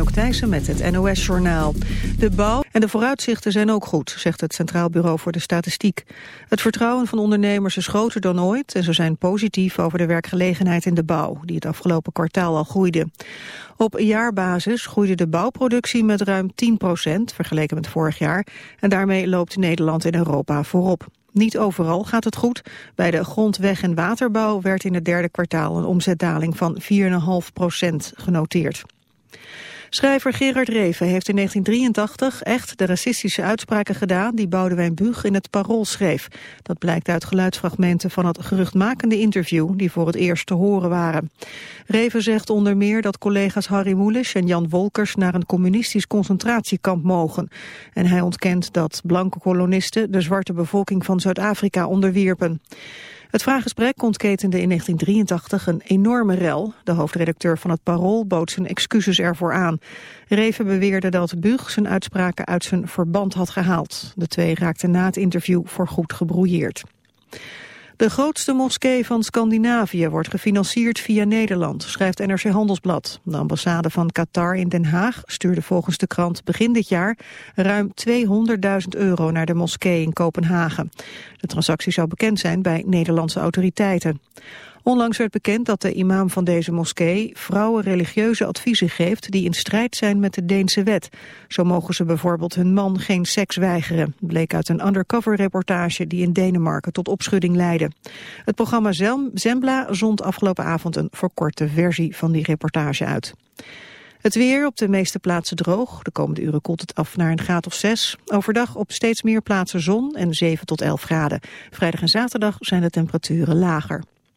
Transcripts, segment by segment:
Met het NOS-journaal. De bouw en de vooruitzichten zijn ook goed, zegt het Centraal Bureau voor de Statistiek. Het vertrouwen van ondernemers is groter dan ooit... en ze zijn positief over de werkgelegenheid in de bouw... die het afgelopen kwartaal al groeide. Op jaarbasis groeide de bouwproductie met ruim 10% vergeleken met vorig jaar... en daarmee loopt Nederland in Europa voorop. Niet overal gaat het goed. Bij de grondweg- en waterbouw werd in het derde kwartaal een omzetdaling van 4,5 procent genoteerd. Schrijver Gerard Reven heeft in 1983 echt de racistische uitspraken gedaan die Boudewijn Buug in het Parool schreef. Dat blijkt uit geluidsfragmenten van het geruchtmakende interview die voor het eerst te horen waren. Reven zegt onder meer dat collega's Harry Mulisch en Jan Wolkers naar een communistisch concentratiekamp mogen. En hij ontkent dat blanke kolonisten de zwarte bevolking van Zuid-Afrika onderwierpen. Het vraaggesprek ontketende in 1983 een enorme rel. De hoofdredacteur van het Parool bood zijn excuses ervoor aan. Reven beweerde dat Bug zijn uitspraken uit zijn verband had gehaald. De twee raakten na het interview voorgoed gebrouilleerd. De grootste moskee van Scandinavië wordt gefinancierd via Nederland, schrijft NRC Handelsblad. De ambassade van Qatar in Den Haag stuurde volgens de krant begin dit jaar ruim 200.000 euro naar de moskee in Kopenhagen. De transactie zou bekend zijn bij Nederlandse autoriteiten. Onlangs werd bekend dat de imam van deze moskee vrouwen religieuze adviezen geeft die in strijd zijn met de Deense wet. Zo mogen ze bijvoorbeeld hun man geen seks weigeren, bleek uit een undercover reportage die in Denemarken tot opschudding leidde. Het programma Zembla zond afgelopen avond een verkorte versie van die reportage uit. Het weer op de meeste plaatsen droog. De komende uren koelt het af naar een graad of 6. Overdag op steeds meer plaatsen zon en 7 tot 11 graden. Vrijdag en zaterdag zijn de temperaturen lager.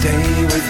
Stay with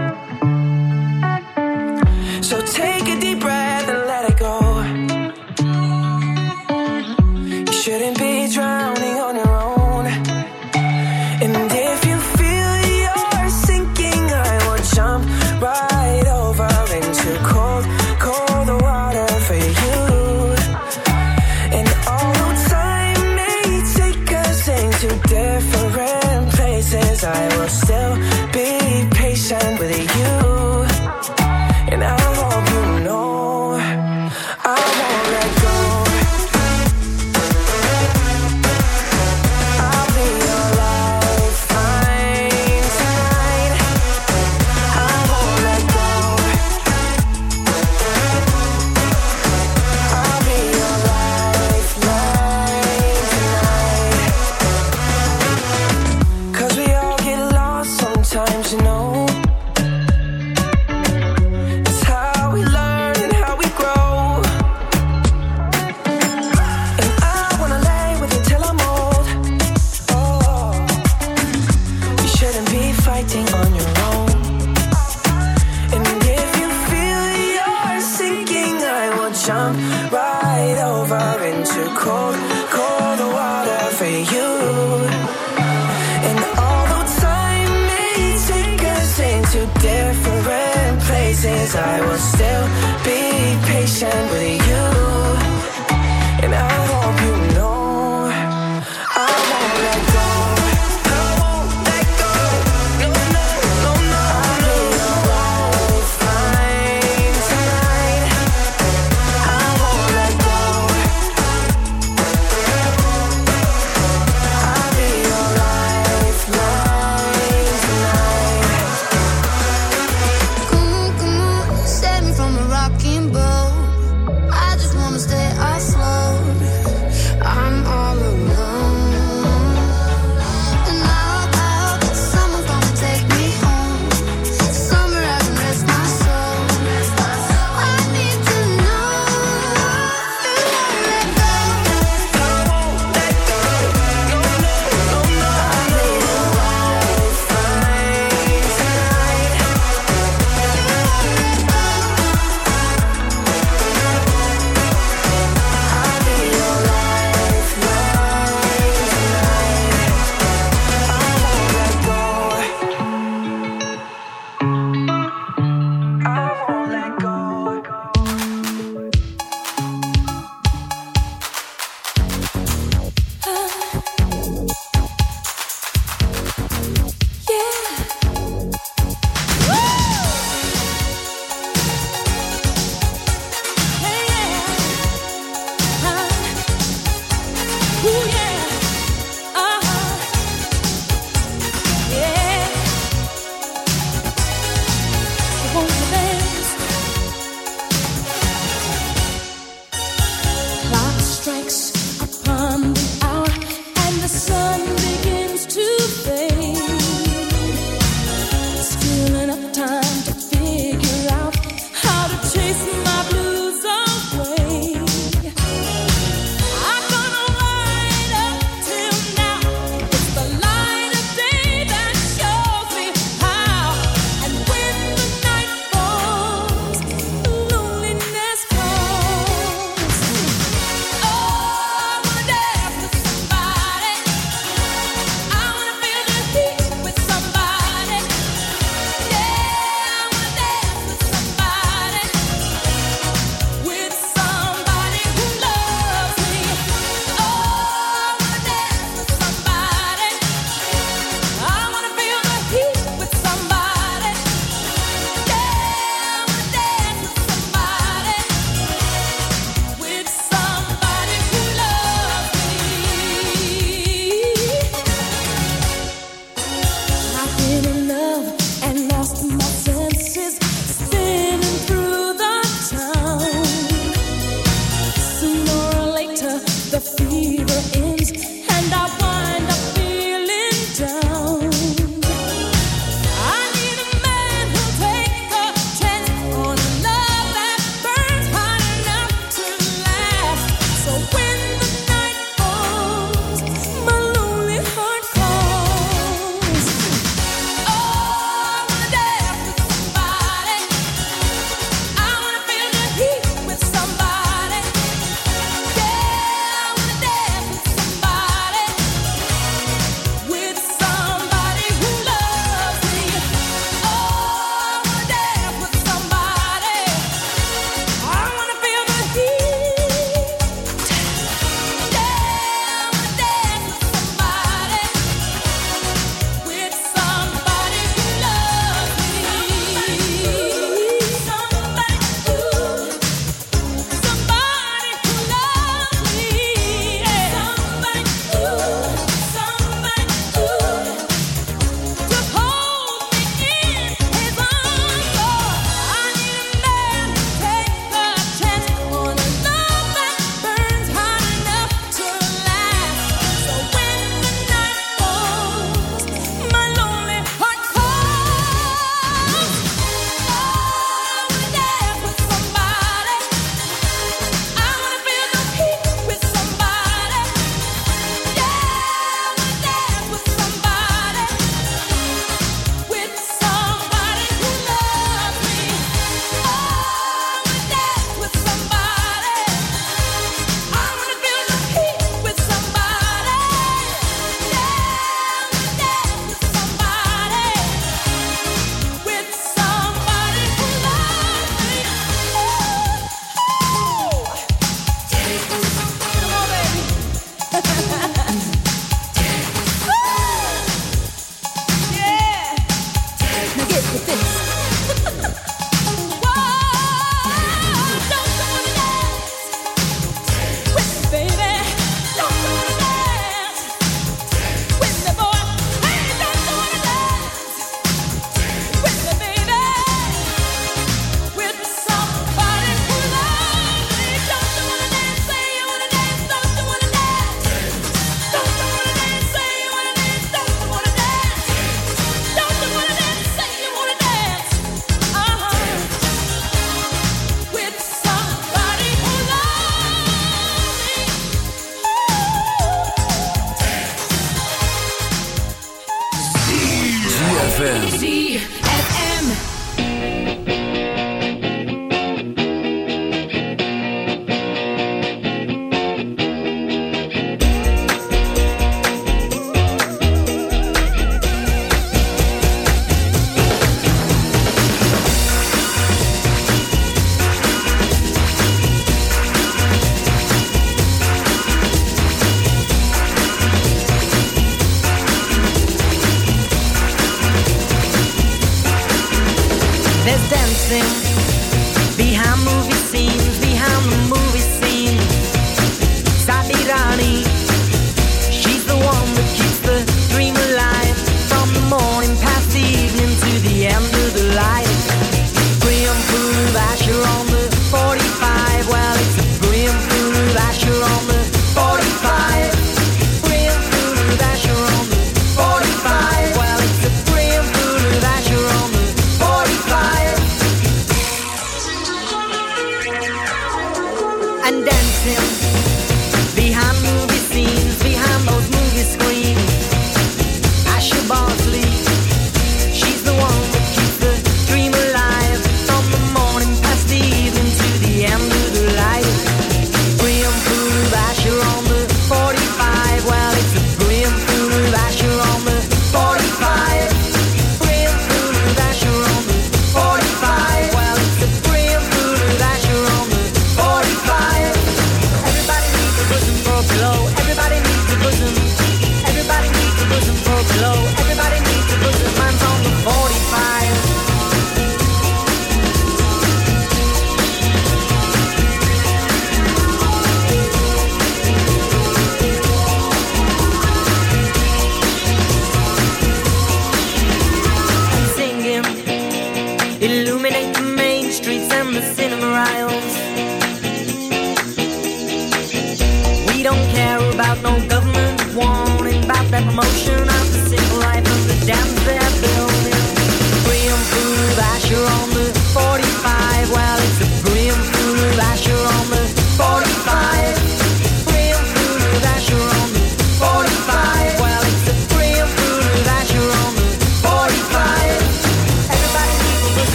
Hello, Everybody needs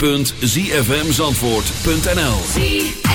www.zfmzandvoort.nl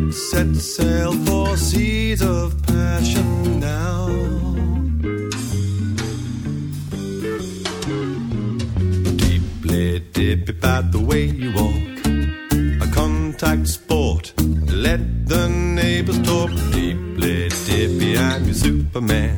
Let's set sail for seas of passion now. Deeply dip about the way you walk. A contact sport. Let the neighbors talk. Deeply dippy, I'm your Superman.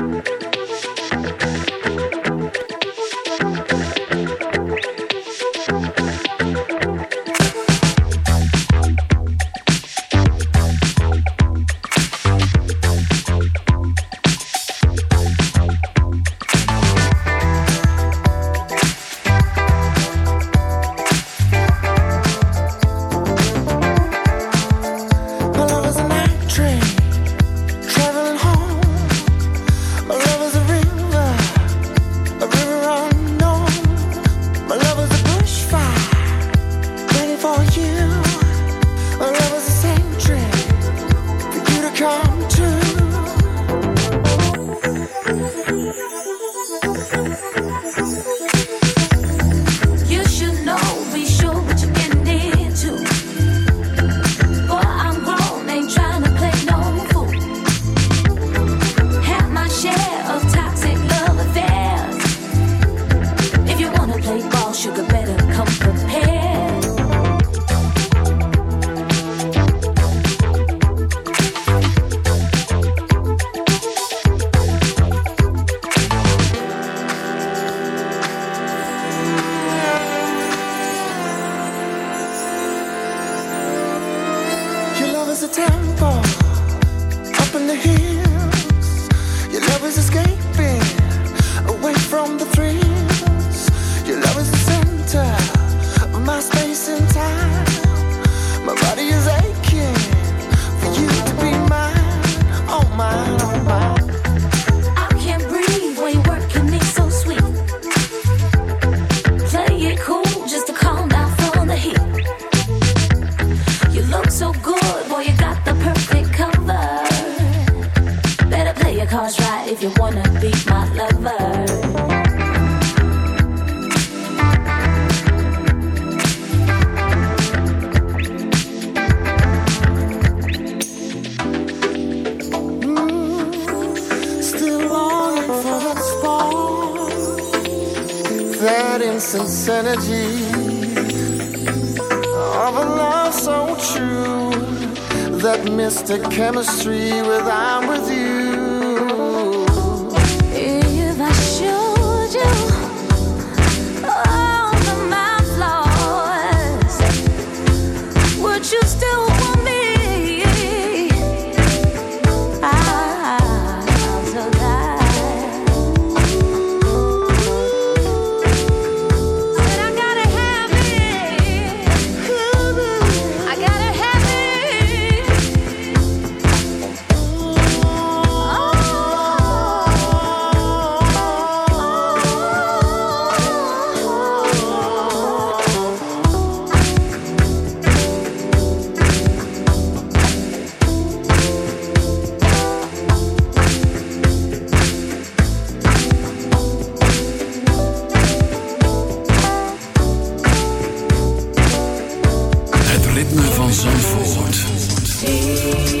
chemistry van Zandvoort.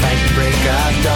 Fight break of dawn.